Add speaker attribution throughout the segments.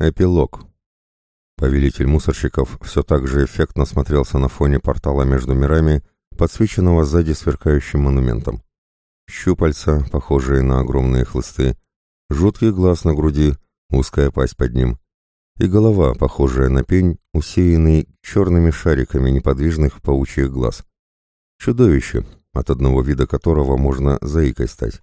Speaker 1: Эпилог. Повелитель мусорщиков все так же эффектно смотрелся на фоне портала между мирами, подсвеченного сзади сверкающим монументом. Щупальца, похожие на огромные хлысты, жуткий глаз на груди, узкая пасть под ним, и голова, похожая на пень, усеянный черными шариками неподвижных паучьих глаз. Чудовище, от одного вида которого можно заикой стать.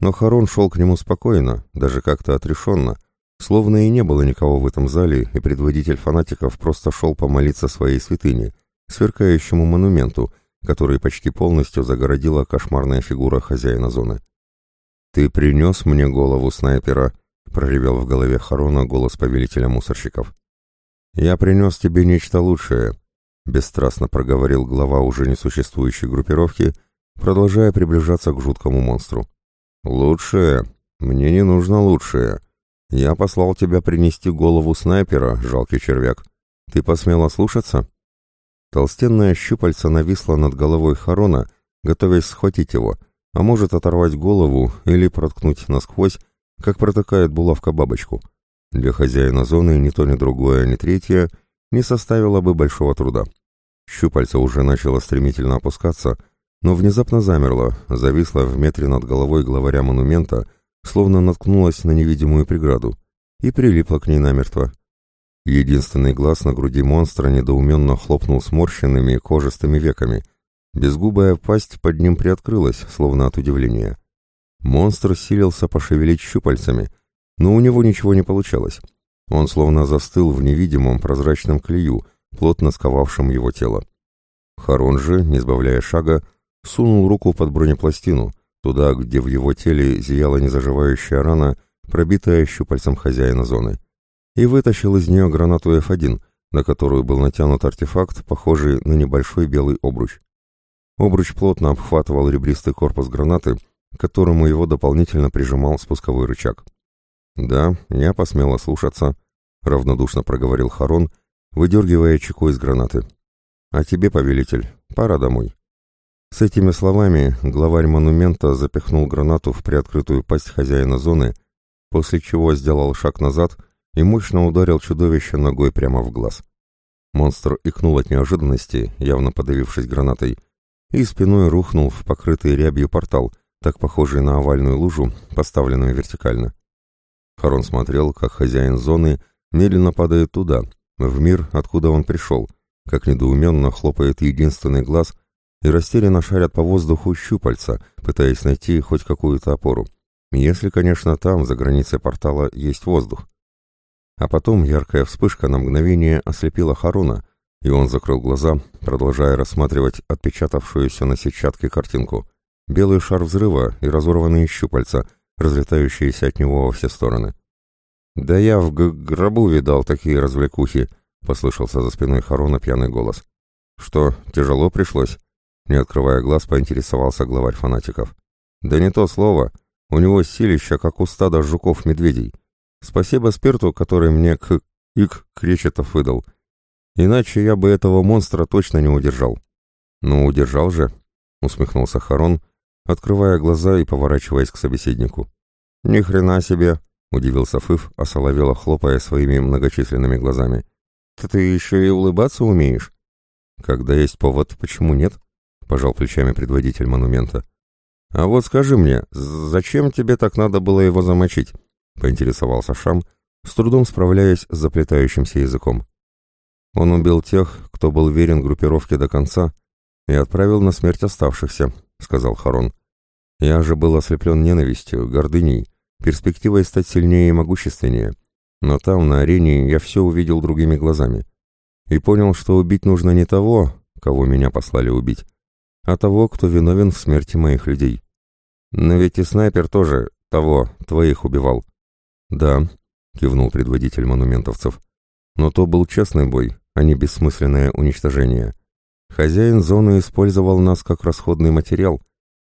Speaker 1: Но Харон шел к нему спокойно, даже как-то отрешенно, Словно и не было никого в этом зале, и предводитель фанатиков просто шел помолиться своей святыне, сверкающему монументу, который почти полностью загородила кошмарная фигура хозяина зоны. «Ты принес мне голову снайпера», — проревел в голове Харона голос повелителя мусорщиков. «Я принес тебе нечто лучшее», — бесстрастно проговорил глава уже несуществующей группировки, продолжая приближаться к жуткому монстру. «Лучшее? Мне не нужно лучшее», «Я послал тебя принести голову снайпера, жалкий червяк. Ты посмела слушаться?» Толстенная щупальца нависла над головой Харона, готовясь схватить его, а может оторвать голову или проткнуть насквозь, как протыкает булавка бабочку. Для хозяина зоны ни то, ни другое, ни третье не составило бы большого труда. Щупальца уже начало стремительно опускаться, но внезапно замерло, зависло в метре над головой главаря монумента — словно наткнулась на невидимую преграду, и прилипла к ней намертво. Единственный глаз на груди монстра недоуменно хлопнул сморщенными кожистыми веками. Безгубая пасть под ним приоткрылась, словно от удивления. Монстр силился пошевелить щупальцами, но у него ничего не получалось. Он словно застыл в невидимом прозрачном клею, плотно сковавшем его тело. Харон же, не сбавляя шага, сунул руку под бронепластину, туда, где в его теле зияла незаживающая рана, пробитая щупальцем хозяина зоны, и вытащил из нее гранату F1, на которую был натянут артефакт, похожий на небольшой белый обруч. Обруч плотно обхватывал ребристый корпус гранаты, к которому его дополнительно прижимал спусковой рычаг. «Да, я посмела слушаться», — равнодушно проговорил Харон, выдергивая чеку из гранаты. «А тебе, повелитель, пора домой». С этими словами главарь монумента запихнул гранату в приоткрытую пасть хозяина зоны, после чего сделал шаг назад и мощно ударил чудовище ногой прямо в глаз. Монстр икнул от неожиданности, явно подавившись гранатой, и спиной рухнул в покрытый рябью портал, так похожий на овальную лужу, поставленную вертикально. Харон смотрел, как хозяин зоны медленно падает туда, в мир, откуда он пришел, как недоуменно хлопает единственный глаз — и растерянно шарят по воздуху щупальца, пытаясь найти хоть какую-то опору. Если, конечно, там, за границей портала, есть воздух. А потом яркая вспышка на мгновение ослепила Харуна, и он закрыл глаза, продолжая рассматривать отпечатавшуюся на сетчатке картинку. Белый шар взрыва и разорванные щупальца, разлетающиеся от него во все стороны. «Да я в гробу видал такие развлекухи», — послышался за спиной Харуна пьяный голос. «Что, тяжело пришлось?» Не открывая глаз, поинтересовался главарь фанатиков. «Да не то слово. У него силища, как у стада жуков-медведей. Спасибо спирту, который мне к... ик кречетов выдал. Иначе я бы этого монстра точно не удержал». «Ну, удержал же», — усмехнулся Харон, открывая глаза и поворачиваясь к собеседнику. «Ни хрена себе!» — удивился Фыф, осоловело хлопая своими многочисленными глазами. «Ты, еще и улыбаться умеешь?» «Когда есть повод, почему нет?» Пожал плечами предводитель монумента. «А вот скажи мне, зачем тебе так надо было его замочить?» — поинтересовался Шам, с трудом справляясь с заплетающимся языком. «Он убил тех, кто был верен группировке до конца, и отправил на смерть оставшихся», — сказал Харон. «Я же был ослеплен ненавистью, гордыней, перспективой стать сильнее и могущественнее, но там, на арене, я все увидел другими глазами и понял, что убить нужно не того, кого меня послали убить, а того, кто виновен в смерти моих людей. Но ведь и снайпер тоже того, твоих убивал. Да, кивнул предводитель монументовцев. Но то был честный бой, а не бессмысленное уничтожение. Хозяин зоны использовал нас как расходный материал,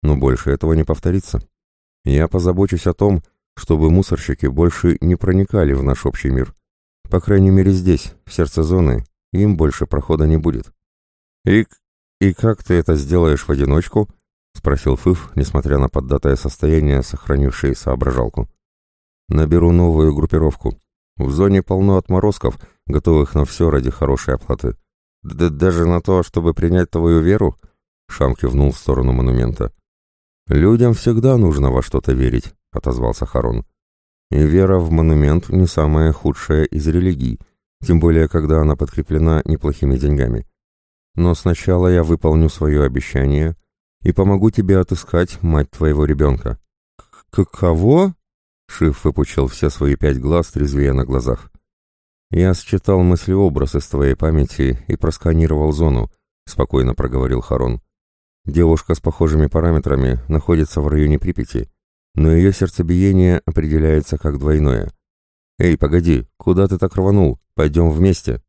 Speaker 1: но больше этого не повторится. Я позабочусь о том, чтобы мусорщики больше не проникали в наш общий мир. По крайней мере здесь, в сердце зоны, им больше прохода не будет. И «И как ты это сделаешь в одиночку?» — спросил Фыф, несмотря на поддатое состояние, сохранившее соображалку. «Наберу новую группировку. В зоне полно отморозков, готовых на все ради хорошей оплаты. Д «Даже на то, чтобы принять твою веру?» Шам кивнул в сторону монумента. «Людям всегда нужно во что-то верить», — отозвался Харон. «И вера в монумент не самая худшая из религий, тем более, когда она подкреплена неплохими деньгами. Но сначала я выполню свое обещание и помогу тебе отыскать мать твоего ребенка». «К кого?» — Шиф выпучил все свои пять глаз, трезвее на глазах. «Я считал мыслеобраз из твоей памяти и просканировал зону», — спокойно проговорил Харон. Девушка с похожими параметрами находится в районе Припяти, но ее сердцебиение определяется как двойное. «Эй, погоди, куда ты так рванул? Пойдем вместе!»